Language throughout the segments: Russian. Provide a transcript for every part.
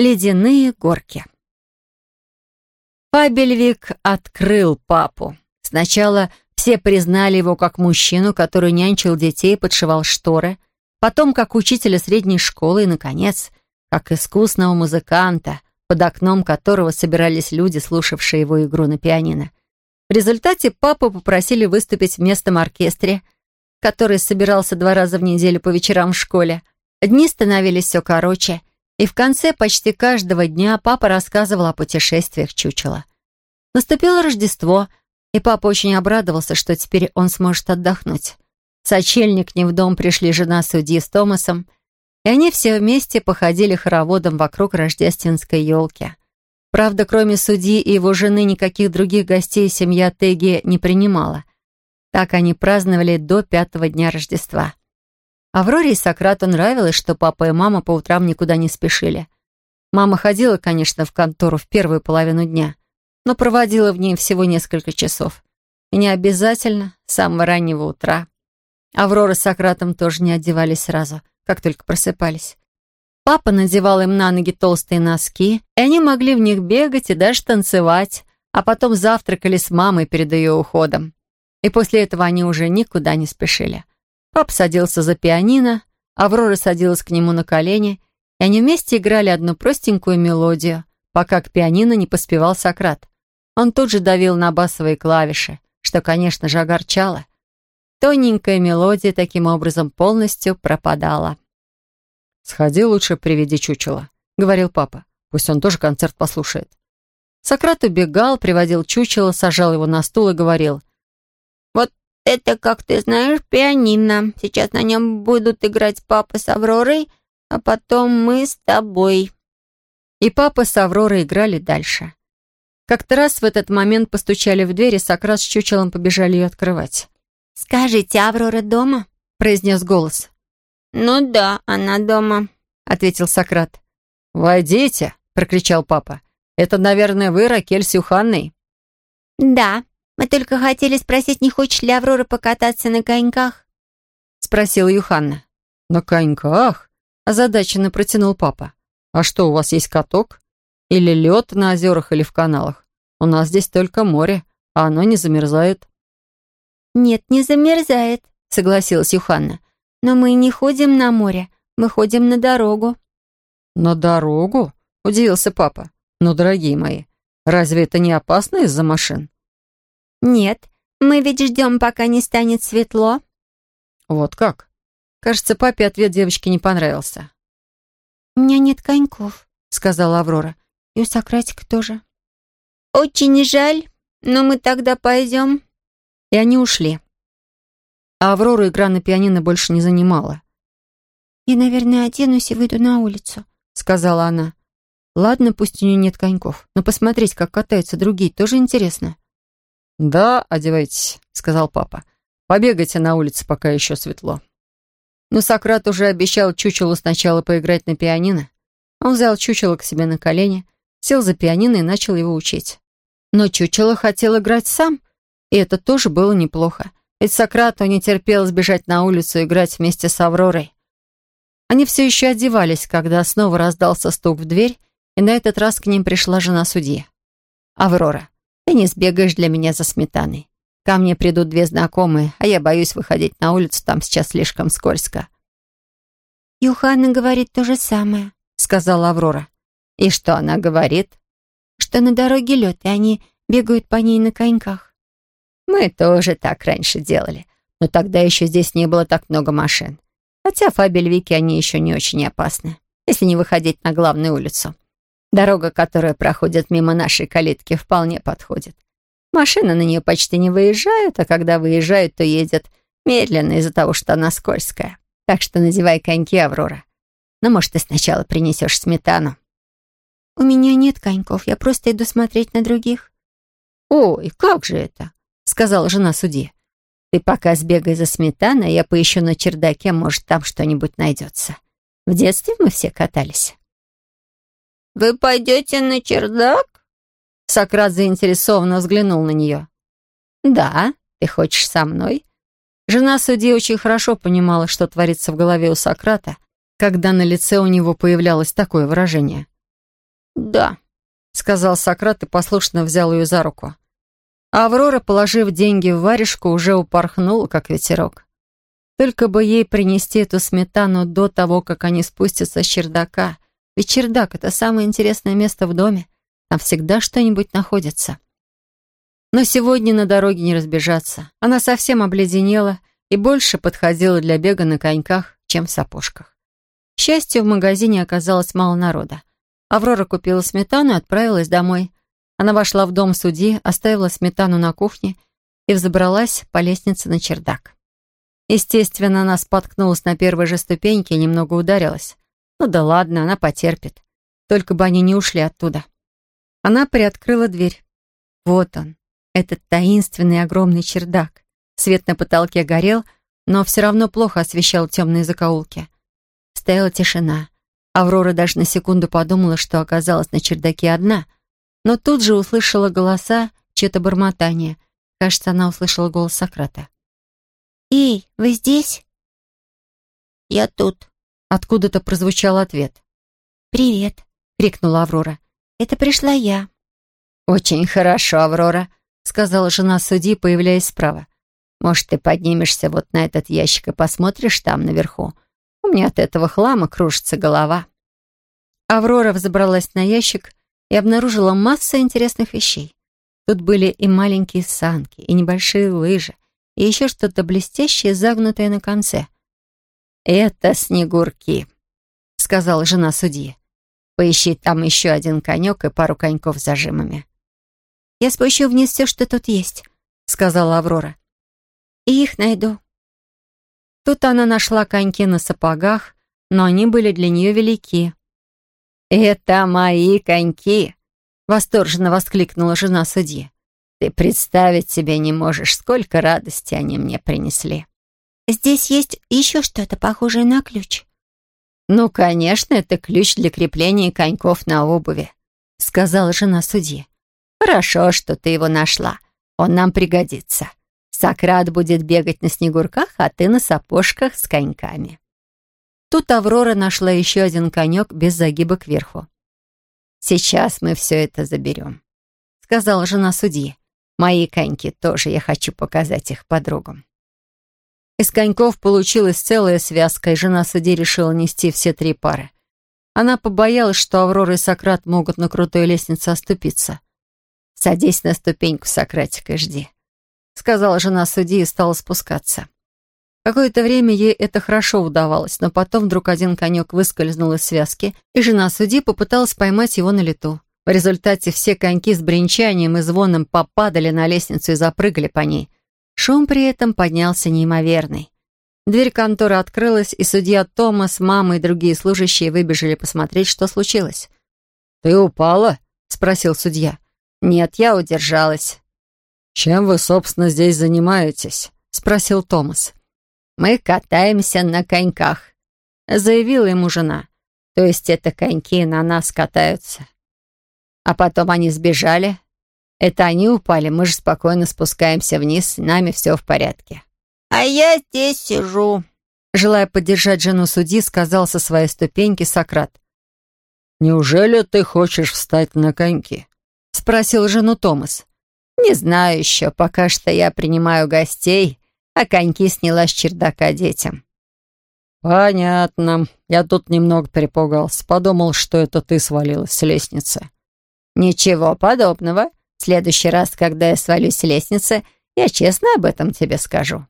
Ледяные горки. Фабельвик открыл папу. Сначала все признали его как мужчину, который нянчил детей и подшивал шторы, потом как учителя средней школы и, наконец, как искусного музыканта, под окном которого собирались люди, слушавшие его игру на пианино. В результате папу попросили выступить в местном оркестре, который собирался два раза в неделю по вечерам в школе. Дни становились все короче, и в конце почти каждого дня папа рассказывал о путешествиях чучела. Наступило Рождество, и папа очень обрадовался, что теперь он сможет отдохнуть. Сочельник ним в дом пришли жена судьи с Томасом, и они все вместе походили хороводом вокруг рождественской елки. Правда, кроме судьи и его жены, никаких других гостей семья Теги не принимала. Так они праздновали до пятого дня Рождества. Авроре и Сократу нравилось, что папа и мама по утрам никуда не спешили. Мама ходила, конечно, в контору в первую половину дня, но проводила в ней всего несколько часов. И не обязательно с самого раннего утра. Аврора с Сократом тоже не одевались сразу, как только просыпались. Папа надевал им на ноги толстые носки, и они могли в них бегать и даже танцевать, а потом завтракали с мамой перед ее уходом. И после этого они уже никуда не спешили. Пап садился за пианино, Аврора садилась к нему на колени, и они вместе играли одну простенькую мелодию, пока к пианино не поспевал Сократ. Он тут же давил на басовые клавиши, что, конечно же, огорчало. Тоненькая мелодия таким образом полностью пропадала. «Сходи лучше, приведи чучело», — говорил папа. «Пусть он тоже концерт послушает». Сократ убегал, приводил чучело, сажал его на стул и говорил. Это, как ты знаешь, пианино. Сейчас на нем будут играть папа с Авророй, а потом мы с тобой». И папа с Авророй играли дальше. Как-то раз в этот момент постучали в дверь, и Сократ с чучелом побежали ее открывать. «Скажите, Аврора дома?» — произнес голос. «Ну да, она дома», — ответил Сократ. «Войдите!» — прокричал папа. «Это, наверное, вы, Ракель с Юханной?» «Да», мы только хотели спросить, не хочет ли Аврора покататься на коньках?» — спросила Юханна. «На коньках?» — озадаченно протянул папа. «А что, у вас есть каток? Или лед на озерах или в каналах? У нас здесь только море, а оно не замерзает». «Нет, не замерзает», — согласилась Юханна. «Но мы не ходим на море, мы ходим на дорогу». «На дорогу?» — удивился папа. «Ну, дорогие мои, разве это не опасно из-за машин?» «Нет, мы ведь ждем, пока не станет светло». «Вот как?» Кажется, папе ответ девочки не понравился. «У меня нет коньков», — сказала Аврора. «И у Сократика тоже». «Очень жаль, но мы тогда пойдем». И они ушли. А Аврору игра на пианино больше не занимала. «Я, наверное, оденусь и выйду на улицу», — сказала она. «Ладно, пусть у нее нет коньков, но посмотреть, как катаются другие, тоже интересно». «Да, одевайтесь», — сказал папа. «Побегайте на улице, пока еще светло». Но Сократ уже обещал Чучелу сначала поиграть на пианино. Он взял Чучело к себе на колени, сел за пианино и начал его учить. Но Чучело хотел играть сам, и это тоже было неплохо. Ведь Сократу не терпел сбежать на улицу и играть вместе с Авророй. Они все еще одевались, когда снова раздался стук в дверь, и на этот раз к ним пришла жена судьи. «Аврора, ты не сбегаешь для меня за сметаной. Ко мне придут две знакомые, а я боюсь выходить на улицу, там сейчас слишком скользко». «Юханна говорит то же самое», — сказала Аврора. «И что она говорит?» «Что на дороге лед, и они бегают по ней на коньках». «Мы тоже так раньше делали, но тогда еще здесь не было так много машин. Хотя в Фабельвике они еще не очень опасны, если не выходить на главную улицу. Дорога, которая проходит мимо нашей калитки, вполне подходит. Машины на нее почти не выезжают, а когда выезжают, то едет медленно из-за того, что она скользкая. Так что надевай коньки, Аврора. Но, может, ты сначала принесешь сметану?» «У меня нет коньков, я просто иду смотреть на других». «Ой, как же это?» — сказала жена судьи. «Ты пока сбегай за сметаной, я поищу на чердаке, может, там что-нибудь найдется. В детстве мы все катались». «Вы пойдете на чердак?» Сократ заинтересованно взглянул на нее. «Да, ты хочешь со мной?» Жена судьи очень хорошо понимала, что творится в голове у Сократа, когда на лице у него появлялось такое выражение. «Да», — сказал Сократ и послушно взял ее за руку. Аврора, положив деньги в варежку, уже упорхнула, как ветерок. Только бы ей принести эту сметану до того, как они спустятся с чердака. Ведь чердак — это самое интересное место в доме. Там всегда что-нибудь находится. Но сегодня на дороге не разбежаться. Она совсем обледенела и больше подходила для бега на коньках, чем в сапожках. К счастью, в магазине оказалось мало народа. Аврора купила сметану и отправилась домой. Она вошла в дом судьи, оставила сметану на кухне и взобралась по лестнице на чердак. Естественно, она споткнулась на первой же ступеньке и немного ударилась. Ну да ладно, она потерпит. Только бы они не ушли оттуда. Она приоткрыла дверь. Вот он, этот таинственный огромный чердак. Свет на потолке горел, но все равно плохо освещал темные закоулки. Стояла тишина. Аврора даже на секунду подумала, что оказалась на чердаке одна, но тут же услышала голоса, чье-то бормотание. Кажется, она услышала голос Сократа. «Эй, вы здесь?» «Я тут», — откуда-то прозвучал ответ. «Привет», — крикнула Аврора. «Это пришла я». «Очень хорошо, Аврора», — сказала жена судьи, появляясь справа. «Может, ты поднимешься вот на этот ящик и посмотришь там наверху? У меня от этого хлама кружится голова». Аврора взобралась на ящик и обнаружила массу интересных вещей. Тут были и маленькие санки, и небольшие лыжи, и еще что-то блестящее, загнутое на конце. «Это снегурки», — сказала жена судьи. «Поищи там еще один конек и пару коньков с зажимами». «Я спущу вниз все, что тут есть», — сказала Аврора. «И их найду». Тут она нашла коньки на сапогах, но они были для нее велики. «Это мои коньки!» — восторженно воскликнула жена судьи. «Ты представить себе не можешь, сколько радости они мне принесли». «Здесь есть еще что-то похожее на ключ». «Ну, конечно, это ключ для крепления коньков на обуви», — сказала жена судьи. «Хорошо, что ты его нашла. Он нам пригодится. Сократ будет бегать на снегурках, а ты на сапожках с коньками». Тут Аврора нашла еще один конек без загиба кверху. «Сейчас мы все это заберем», — сказала жена судьи. «Мои коньки тоже, я хочу показать их подругам». Из коньков получилась целая связка, и жена судьи решила нести все три пары. Она побоялась, что Аврора и Сократ могут на крутой лестнице оступиться. «Садись на ступеньку, Сократик, и жди», — сказала жена судьи и стала спускаться. Какое-то время ей это хорошо удавалось, но потом вдруг один конек выскользнул из связки, и жена судьи попыталась поймать его на лету. В результате все коньки с бренчанием и звоном попадали на лестницу и запрыгали по ней. Шум при этом поднялся неимоверный. Дверь конторы открылась, и судья Томас, мама и другие служащие выбежали посмотреть, что случилось. «Ты упала?» — спросил судья. «Нет, я удержалась». «Чем вы, собственно, здесь занимаетесь?» — спросил Томас. «Мы катаемся на коньках», — заявила ему жена. «То есть это коньки на нас катаются». А потом они сбежали. Это они упали, мы же спокойно спускаемся вниз, с нами все в порядке. «А я здесь сижу», — желая поддержать жену судьи, сказал со своей ступеньки Сократ. «Неужели ты хочешь встать на коньки?» — спросил жену Томас. «Не знаю еще, пока что я принимаю гостей, а коньки сняла с чердака детям». «Понятно. Я тут немного перепугался. Подумал, что это ты свалилась с лестницы». «Ничего подобного. Следующий раз, когда я свалюсь с лестницы, я честно об этом тебе скажу».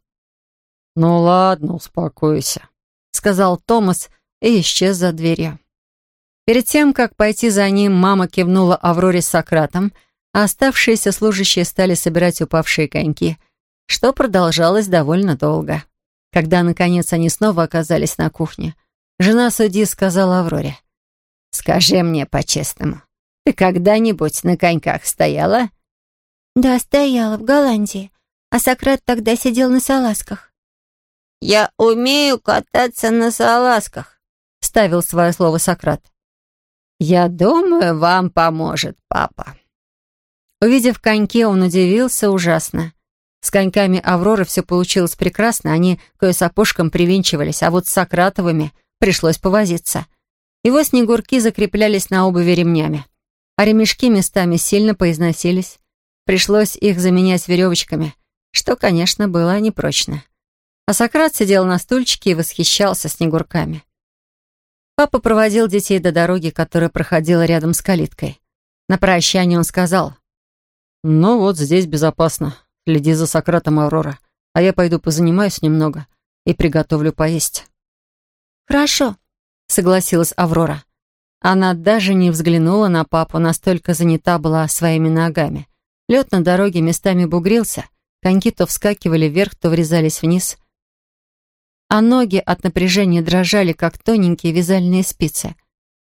«Ну ладно, успокойся», — сказал Томас и исчез за дверью. Перед тем, как пойти за ним, мама кивнула Авроре с Сократом, а оставшиеся служащие стали собирать упавшие коньки, что продолжалось довольно долго. Когда, наконец, они снова оказались на кухне, жена судьи сказала Авроре, «Скажи мне по-честному, ты когда-нибудь на коньках стояла?» «Да, стояла в Голландии, а Сократ тогда сидел на салазках». «Я умею кататься на салазках», — ставил свое слово Сократ. «Я думаю, вам поможет папа». Увидев коньки, он удивился ужасно. С коньками Авроры все получилось прекрасно, они к ее сапожкам привинчивались, а вот с Сократовыми пришлось повозиться. Его снегурки закреплялись на обуви ремнями. А ремешки местами сильно поизносились. Пришлось их заменять веревочками, что, конечно, было непрочно. А Сократ сидел на стульчике и восхищался снегурками. Папа проводил детей до дороги, которая проходила рядом с калиткой. На прощание он сказал, «Ну вот здесь безопасно. Следи за Сократом, Аврора, а я пойду позанимаюсь немного и приготовлю поесть». «Хорошо», — согласилась Аврора. Она даже не взглянула на папу, настолько занята была своими ногами. Лед на дороге местами бугрился, коньки то вскакивали вверх, то врезались вниз. А ноги от напряжения дрожали, как тоненькие вязальные спицы.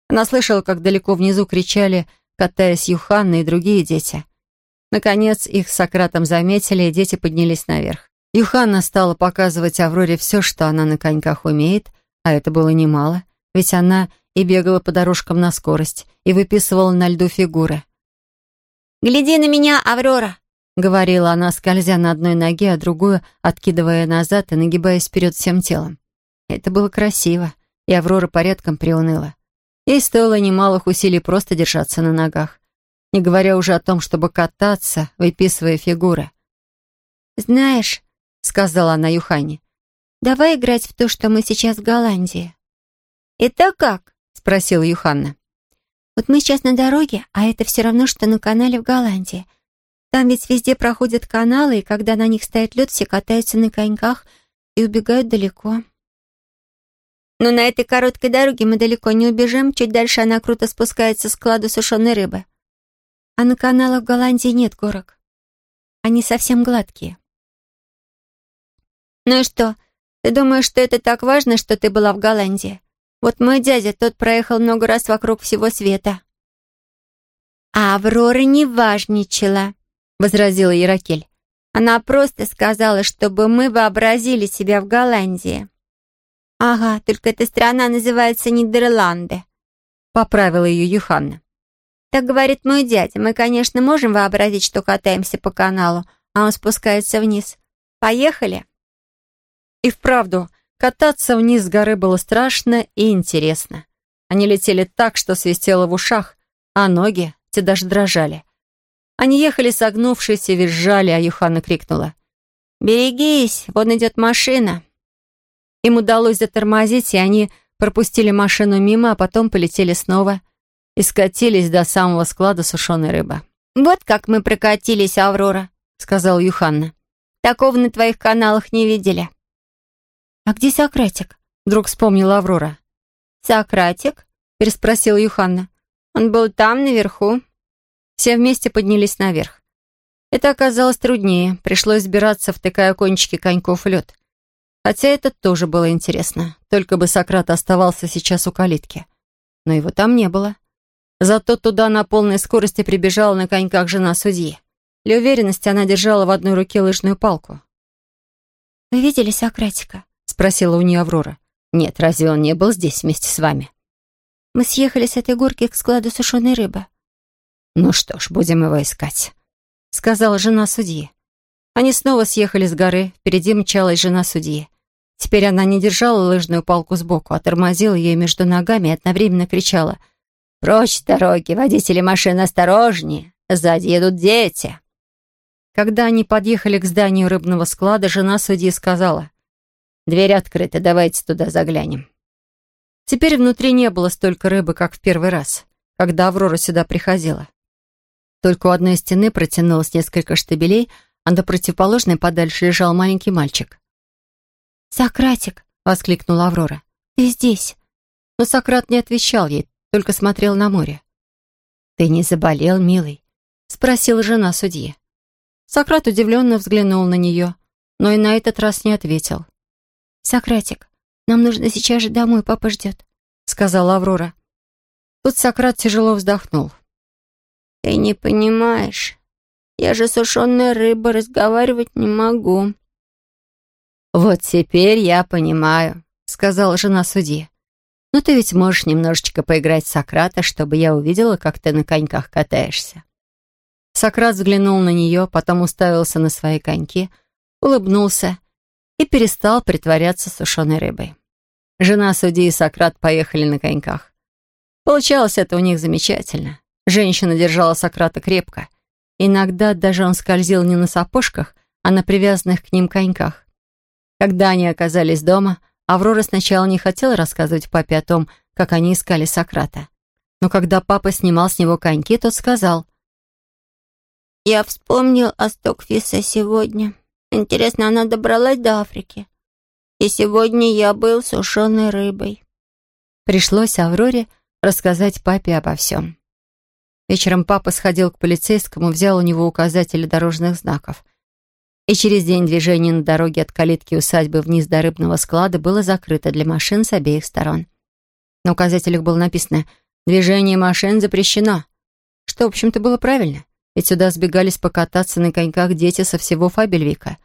Она слышала, как далеко внизу кричали, катаясь Юханна и другие дети. Наконец их с Сократом заметили, и дети поднялись наверх. Юханна стала показывать Авроре все, что она на коньках умеет, а это было немало, ведь она и бегала по дорожкам на скорость, и выписывала на льду фигуры. «Гляди на меня, Аврора!» — говорила она, скользя на одной ноге, а другую откидывая назад и нагибаясь вперед всем телом. Это было красиво, и Аврора порядком приуныла. Ей стоило немалых усилий просто держаться на ногах, не говоря уже о том, чтобы кататься, выписывая фигуры. «Знаешь», — сказала она Юхане, — «давай играть в то, что мы сейчас в Голландии». «Это как?» — спросила Юханна. «Вот мы сейчас на дороге, а это все равно, что на канале в Голландии. Там ведь везде проходят каналы, и когда на них стоит лед, все катаются на коньках и убегают далеко». «Но на этой короткой дороге мы далеко не убежим, чуть дальше она круто спускается с складу сушеной рыбы. А на каналах в Голландии нет горок. Они совсем гладкие». «Ну и что, ты думаешь, что это так важно, что ты была в Голландии?» Вот мой дядя, тот проехал много раз вокруг всего света». «А Аврора не важничала», — возразила Яракель. «Она просто сказала, чтобы мы вообразили себя в Голландии». «Ага, только эта страна называется Нидерланды», — поправила ее Юханна. «Так говорит мой дядя. Мы, конечно, можем вообразить, что катаемся по каналу, а он спускается вниз. Поехали?» И вправду, Кататься вниз с горы было страшно и интересно. Они летели так, что свистело в ушах, а ноги, те даже дрожали. Они ехали согнувшись и визжали, а Юхана крикнула. «Берегись, вон идет машина!» Им удалось затормозить, и они пропустили машину мимо, а потом полетели снова и скатились до самого склада сушеной рыбы. «Вот как мы прокатились, Аврора», — сказал Юханна. «Такого на твоих каналах не видели». «А где Сократик?» — вдруг вспомнила Аврора. «Сократик?» — переспросила Юханна. «Он был там, наверху». Все вместе поднялись наверх. Это оказалось труднее. Пришлось сбираться, втыкая кончики коньков в лед. Хотя это тоже было интересно. Только бы Сократ оставался сейчас у калитки. Но его там не было. Зато туда на полной скорости прибежала на коньках жена судьи. Для уверенности она держала в одной руке лыжную палку. «Вы видели Сократика?» Спросила у нее Аврора. «Нет, разве он не был здесь вместе с вами?» «Мы съехали с этой горки к складу сушеной рыбы». «Ну что ж, будем его искать», — сказала жена судьи. Они снова съехали с горы, впереди мчалась жена судьи. Теперь она не держала лыжную палку сбоку, а тормозила ее между ногами и одновременно кричала «Прочь с дороги, водители машин осторожнее, сзади едут дети». Когда они подъехали к зданию рыбного склада, жена судьи сказала Дверь открыта, давайте туда заглянем. Теперь внутри не было столько рыбы, как в первый раз, когда Аврора сюда приходила. Только у одной стены протянулось несколько штабелей, а на противоположной подальше лежал маленький мальчик. «Сократик!» — воскликнула Аврора. «Ты здесь!» Но Сократ не отвечал ей, только смотрел на море. «Ты не заболел, милый?» — спросила жена судьи. Сократ удивленно взглянул на нее, но и на этот раз не ответил. «Сократик, нам нужно сейчас же домой, папа ждет», — сказала Аврора. Тут Сократ тяжело вздохнул. «Ты не понимаешь. Я же сушеная рыба, разговаривать не могу». «Вот теперь я понимаю», — сказала жена судьи. «Но ты ведь можешь немножечко поиграть с Сократа, чтобы я увидела, как ты на коньках катаешься». Сократ взглянул на нее, потом уставился на свои коньки, улыбнулся и перестал притворяться сушеной рыбой. Жена судьи и Сократ поехали на коньках. Получалось это у них замечательно. Женщина держала Сократа крепко. Иногда даже он скользил не на сапожках, а на привязанных к ним коньках. Когда они оказались дома, Аврора сначала не хотела рассказывать папе о том, как они искали Сократа. Но когда папа снимал с него коньки, тот сказал, «Я вспомнил о Стокфисе сегодня. Интересно, она добралась до Африки. И сегодня я был сушеной рыбой». Пришлось Авроре рассказать папе обо всем. Вечером папа сходил к полицейскому, взял у него указатели дорожных знаков. И через день движение на дороге от калитки усадьбы вниз до рыбного склада было закрыто для машин с обеих сторон. На указателях было написано «Движение машин запрещено», что, в общем-то, было правильно, ведь сюда сбегались покататься на коньках дети со всего Фабельвика.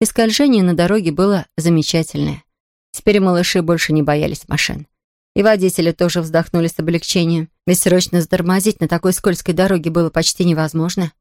И скольжение на дороге было замечательное. Теперь малыши больше не боялись машин. И водители тоже вздохнули с облегчением, ведь срочно затормозить на такой скользкой дороге было почти невозможно.